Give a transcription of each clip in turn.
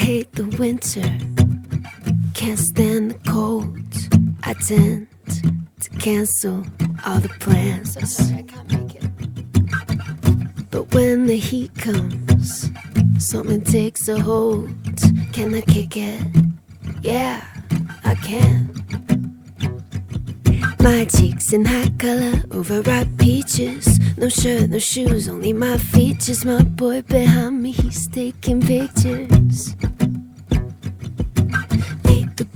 hate the winter, can't stand the cold. I tend to cancel all the plans. Sorry, I can't make it. But when the heat comes, something takes a hold. Can I kick it? Yeah, I can. My cheeks in high color, overripe peaches. No shirt, no shoes, only my features. My boy behind me, he's taking pictures.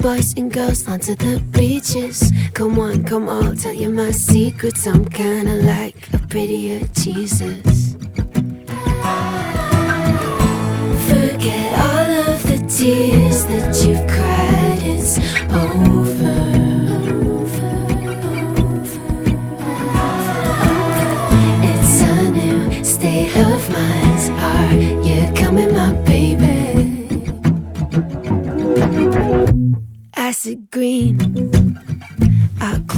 Boys and girls onto the beaches. Come on, come on, tell you my secrets. I'm kinda like a prettier Jesus. Forget all of the tears that you've cried, it's over.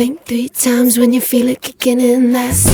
Blink three times when you feel it kicking in. That's